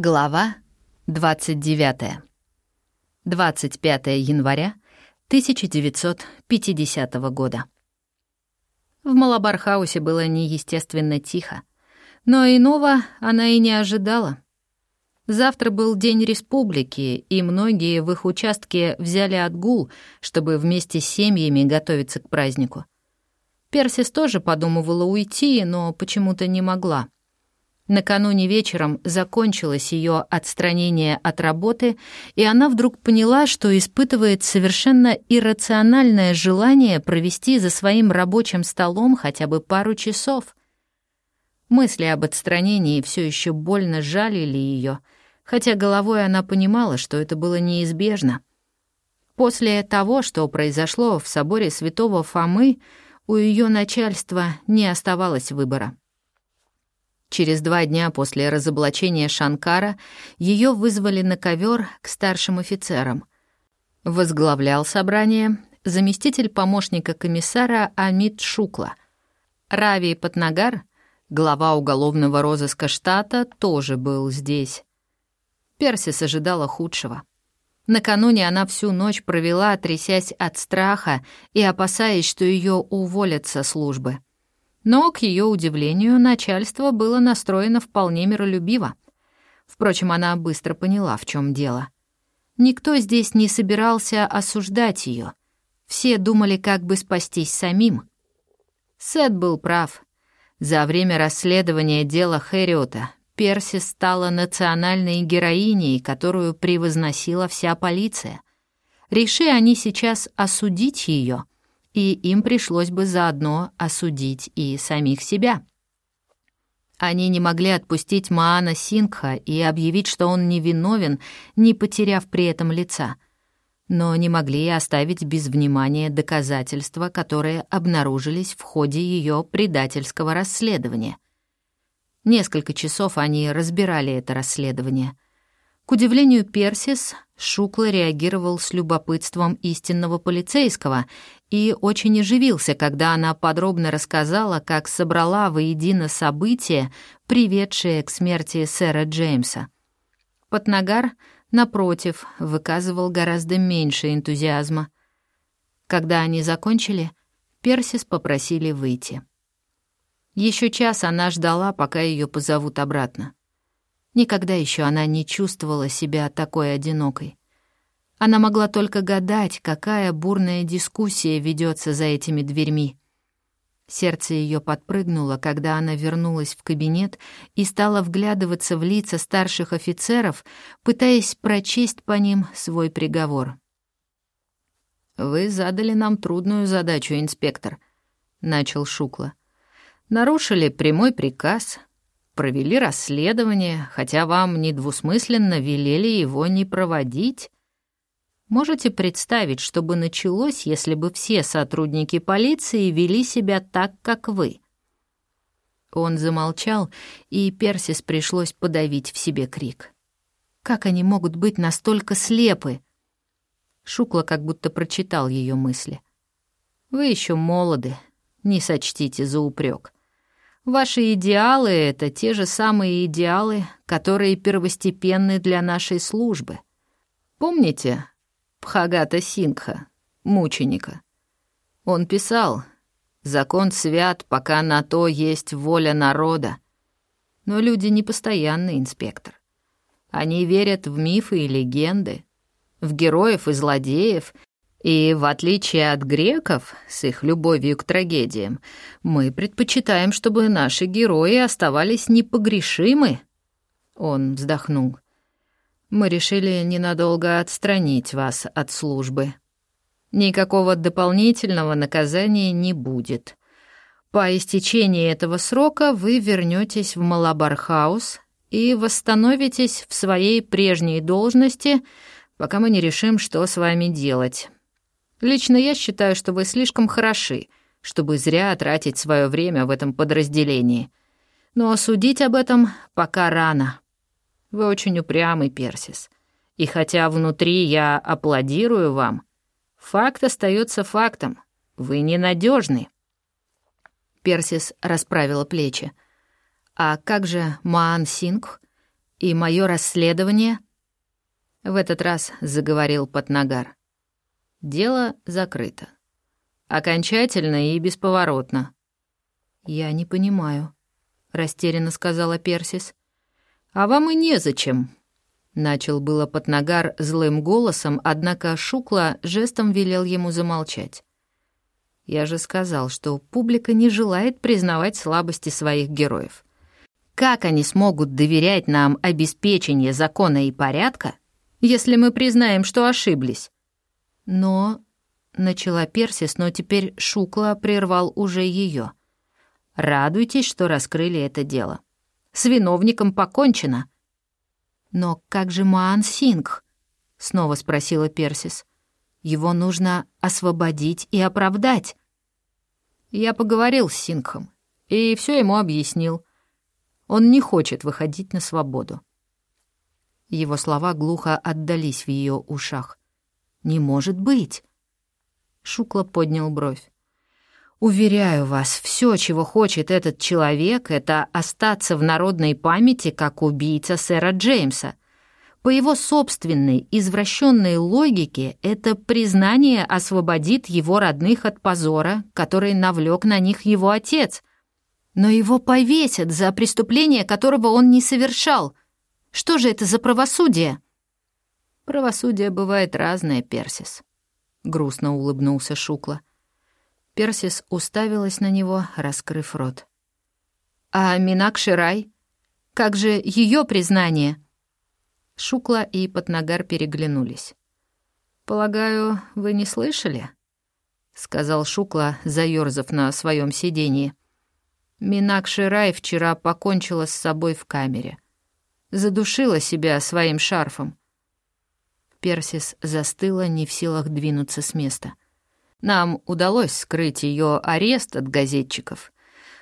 Глава 29. 25 января 1950 года. В Малабархаусе было неестественно тихо, но иного она и не ожидала. Завтра был День Республики, и многие в их участке взяли отгул, чтобы вместе с семьями готовиться к празднику. Персис тоже подумывала уйти, но почему-то не могла — Накануне вечером закончилось ее отстранение от работы, и она вдруг поняла, что испытывает совершенно иррациональное желание провести за своим рабочим столом хотя бы пару часов. Мысли об отстранении все еще больно жалили ее, хотя головой она понимала, что это было неизбежно. После того, что произошло в соборе святого Фомы, у ее начальства не оставалось выбора. Через два дня после разоблачения Шанкара ее вызвали на ковер к старшим офицерам. Возглавлял собрание заместитель помощника комиссара Амит Шукла. Рави Патнагар, глава уголовного розыска штата, тоже был здесь. Персис ожидала худшего. Накануне она всю ночь провела, трясясь от страха и опасаясь, что ее уволят со службы. Но, к ее удивлению, начальство было настроено вполне миролюбиво. Впрочем, она быстро поняла, в чем дело. Никто здесь не собирался осуждать ее. Все думали, как бы спастись самим. Сет был прав. За время расследования дела Хэриота Перси стала национальной героиней, которую превозносила вся полиция. Реши они сейчас осудить ее — и им пришлось бы заодно осудить и самих себя. Они не могли отпустить Маана Сингха и объявить, что он невиновен, не потеряв при этом лица, но не могли и оставить без внимания доказательства, которые обнаружились в ходе ее предательского расследования. Несколько часов они разбирали это расследование — к удивлению Персис, Шукла реагировал с любопытством истинного полицейского и очень оживился, когда она подробно рассказала, как собрала воедино события, приведшие к смерти сэра Джеймса. Патнагар, напротив, выказывал гораздо меньше энтузиазма. Когда они закончили, Персис попросили выйти. Еще час она ждала, пока ее позовут обратно. Никогда еще она не чувствовала себя такой одинокой. Она могла только гадать, какая бурная дискуссия ведется за этими дверьми. Сердце ее подпрыгнуло, когда она вернулась в кабинет и стала вглядываться в лица старших офицеров, пытаясь прочесть по ним свой приговор. «Вы задали нам трудную задачу, инспектор», — начал Шукла. «Нарушили прямой приказ, провели расследование, хотя вам недвусмысленно велели его не проводить. Можете представить, что бы началось, если бы все сотрудники полиции вели себя так, как вы?» Он замолчал, и Персис пришлось подавить в себе крик. «Как они могут быть настолько слепы?» Шукла как будто прочитал ее мысли. «Вы еще молоды, не сочтите за упрек. Ваши идеалы — это те же самые идеалы, которые первостепенны для нашей службы. Помните Пхагата Сингха, мученика? Он писал «Закон свят, пока на то есть воля народа». Но люди не постоянный инспектор. Они верят в мифы и легенды, в героев и злодеев и в отличие от греков с их любовью к трагедиям, мы предпочитаем, чтобы наши герои оставались непогрешимы. Он вздохнул. Мы решили ненадолго отстранить вас от службы. Никакого дополнительного наказания не будет. По истечении этого срока вы вернетесь в Малабархаус и восстановитесь в своей прежней должности, пока мы не решим, что с вами делать. Лично я считаю, что вы слишком хороши, чтобы зря тратить свое время в этом подразделении. Но судить об этом пока рано. Вы очень упрямый, Персис. И хотя внутри я аплодирую вам, факт остается фактом. Вы ненадежны. Персис расправила плечи. «А как же Маан Сингх?» И мое расследование? В этот раз заговорил Патнагар. Дело закрыто. Окончательно и бесповоротно. Я не понимаю, растерянно сказала Персис. А вам и незачем, начал было Патнагар злым голосом, однако Шукла жестом велел ему замолчать. Я же сказал, что публика не желает признавать слабости своих героев. Как они смогут доверять нам обеспечение закона и порядка, если мы признаем, что ошиблись? Но... Начала Персис, но теперь Шукла прервал уже ее. Радуйтесь, что раскрыли это дело. С виновником покончено. Но как же Маан Сингх? Снова спросила Персис. Его нужно освободить и оправдать. Я поговорил с Сингхом и все ему объяснил. Он не хочет выходить на свободу. Его слова глухо отдались в ее ушах. «Не может быть!» Шукла поднял бровь. «Уверяю вас, все, чего хочет этот человек, это остаться в народной памяти как убийца сэра Джеймса. По его собственной извращенной логике это признание освободит его родных от позора, который навлек на них его отец. Но его повесят за преступление, которого он не совершал. Что же это за правосудие? Правосудие бывает разное, Персис. Грустно улыбнулся Шукла. Персис уставилась на него, раскрыв рот. А Минакши Рай? Как же ее признание? Шукла и Патнагар переглянулись. «Полагаю, вы не слышали?» — сказал Шукла, заёрзав на своем сиденье. Минакши Рай вчера покончила с собой в камере. Задушила себя своим шарфом. Персис застыла, не в силах двинуться с места. Нам удалось скрыть ее арест от газетчиков.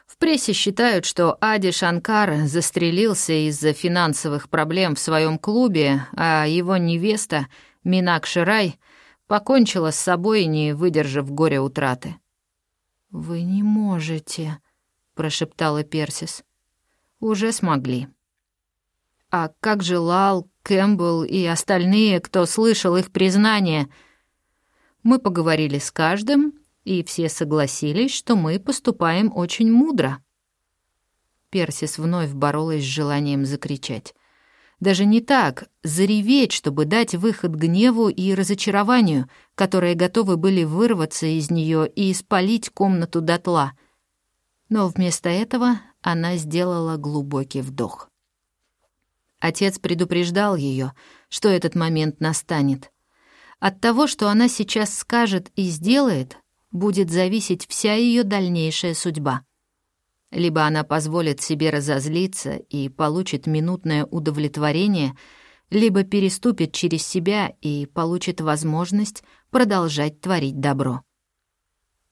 В прессе считают, что Ади Шанкар застрелился из-за финансовых проблем в своем клубе, а его невеста, Минак Ширай, покончила с собой, не выдержав горя утраты. «Вы не можете», — прошептала Персис. «Уже смогли». «А как же Лал, Кэмпбелл и остальные, кто слышал их признание?» Мы поговорили с каждым, и все согласились, что мы поступаем очень мудро. Персис вновь боролась с желанием закричать. Даже не так, зареветь, чтобы дать выход гневу и разочарованию, которые готовы были вырваться из нее и испалить комнату дотла. Но вместо этого она сделала глубокий вдох. Отец предупреждал ее, что этот момент настанет. От того, что она сейчас скажет и сделает, будет зависеть вся ее дальнейшая судьба. Либо она позволит себе разозлиться и получит минутное удовлетворение, либо переступит через себя и получит возможность продолжать творить добро.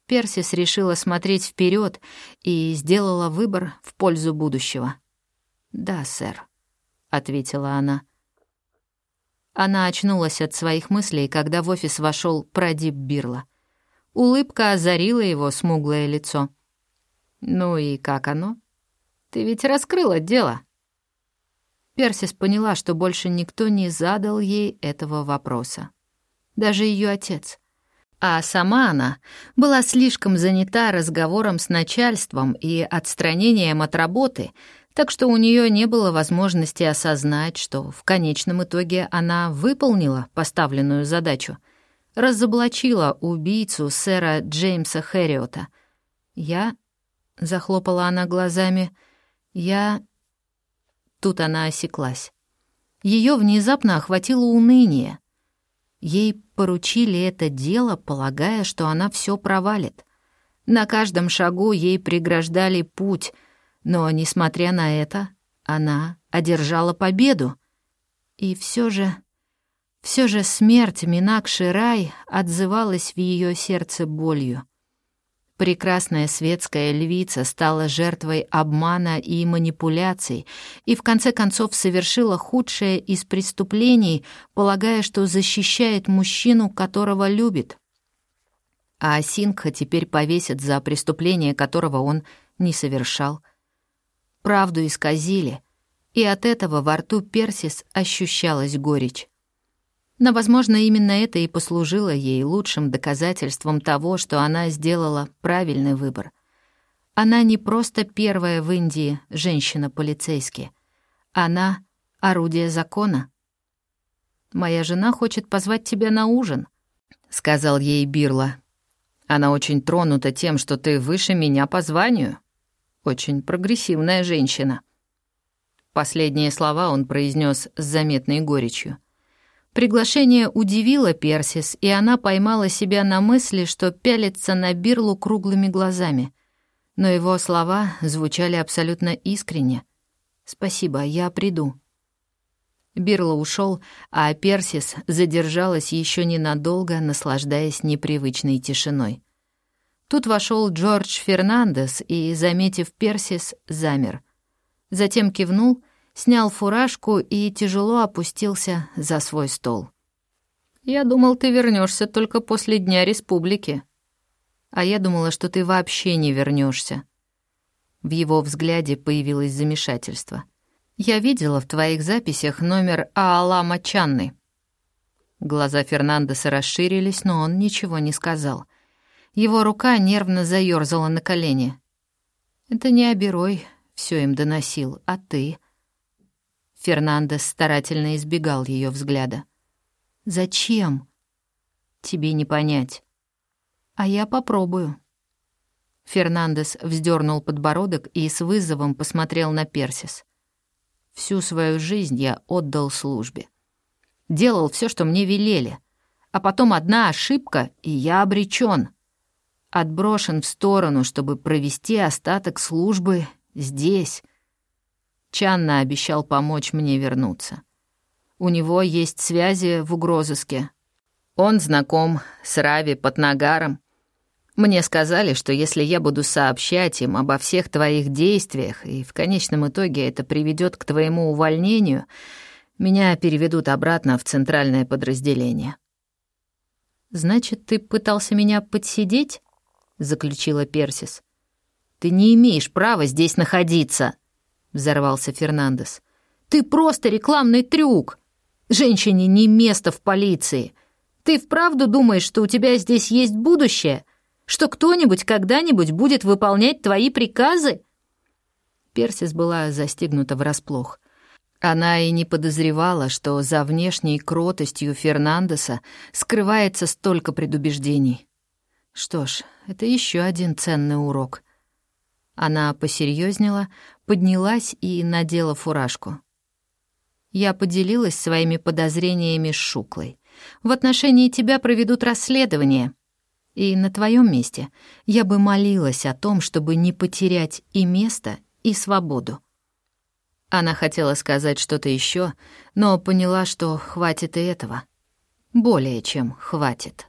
Персис решила смотреть вперед и сделала выбор в пользу будущего. «Да, сэр», — ответила она. Она очнулась от своих мыслей, когда в офис вошел Прадип Бирла — Улыбка озарила его смуглое лицо. «Ну и как оно? Ты ведь раскрыла дело». Персис поняла, что больше никто не задал ей этого вопроса. Даже ее отец. А сама она была слишком занята разговором с начальством и отстранением от работы, так что у нее не было возможности осознать, что в конечном итоге она выполнила поставленную задачу — разоблачила убийцу сэра Джеймса Хэриота. Я... — захлопала она глазами. «Я...» Тут она осеклась. Ее внезапно охватило уныние. Ей поручили это дело, полагая, что она все провалит. На каждом шагу ей преграждали путь, но, несмотря на это, она одержала победу. И все же все же смерть Минакши Рай отзывалась в ее сердце болью. Прекрасная светская львица стала жертвой обмана и манипуляций и в конце концов совершила худшее из преступлений, полагая, что защищает мужчину, которого любит. А Сингха теперь повесят за преступление, которого он не совершал. Правду исказили, и от этого во рту Персис ощущалась горечь. Но, возможно, именно это и послужило ей лучшим доказательством того, что она сделала правильный выбор. Она не просто первая в Индии женщина-полицейский. Она — орудие закона. «Моя жена хочет позвать тебя на ужин», — сказал ей Бирла. «Она очень тронута тем, что ты выше меня по званию. Очень прогрессивная женщина». Последние слова он произнес с заметной горечью. Приглашение удивило Персис, и она поймала себя на мысли, что пялится на Бирлу круглыми глазами. Но его слова звучали абсолютно искренне. «Спасибо, я приду». Бирло ушел, а Персис задержалась еще ненадолго, наслаждаясь непривычной тишиной. Тут вошел Джордж Фернандес и, заметив Персис, замер. Затем кивнул — снял фуражку и тяжело опустился за свой стол. «Я думал, ты вернешься только после Дня Республики. А я думала, что ты вообще не вернешься. В его взгляде появилось замешательство. «Я видела в твоих записях номер Аалама Чанны». Глаза Фернандеса расширились, но он ничего не сказал. Его рука нервно заёрзала на колени. «Это не Аберой все им доносил, а ты. Фернандес старательно избегал ее взгляда. «Зачем?» «Тебе не понять». «А я попробую». Фернандес вздернул подбородок и с вызовом посмотрел на Персис. «Всю свою жизнь я отдал службе. Делал все, что мне велели. А потом одна ошибка, и я обречен. Отброшен в сторону, чтобы провести остаток службы здесь, Чанна обещал помочь мне вернуться. У него есть связи в угрозыске. Он знаком с Рави Патнагаром. Мне сказали, что если я буду сообщать им обо всех твоих действиях, и в конечном итоге это приведет к твоему увольнению, меня переведут обратно в центральное подразделение. «Значит, ты пытался меня подсидеть?» — заключила Персис. «Ты не имеешь права здесь находиться!» взорвался Фернандес. «Ты просто рекламный трюк! Женщине не место в полиции! Ты вправду думаешь, что у тебя здесь есть будущее? Что кто-нибудь когда-нибудь будет выполнять твои приказы?» Персис была застигнута врасплох. Она и не подозревала, что за внешней кротостью Фернандеса скрывается столько предубеждений. Что ж, это еще один ценный урок. Она посерьезнела, поднялась и надела фуражку. Я поделилась своими подозрениями с Шуклой. В отношении тебя проведут расследование. И на твоем месте я бы молилась о том, чтобы не потерять и место, и свободу. Она хотела сказать что-то еще, но поняла, что хватит и этого. Более чем хватит.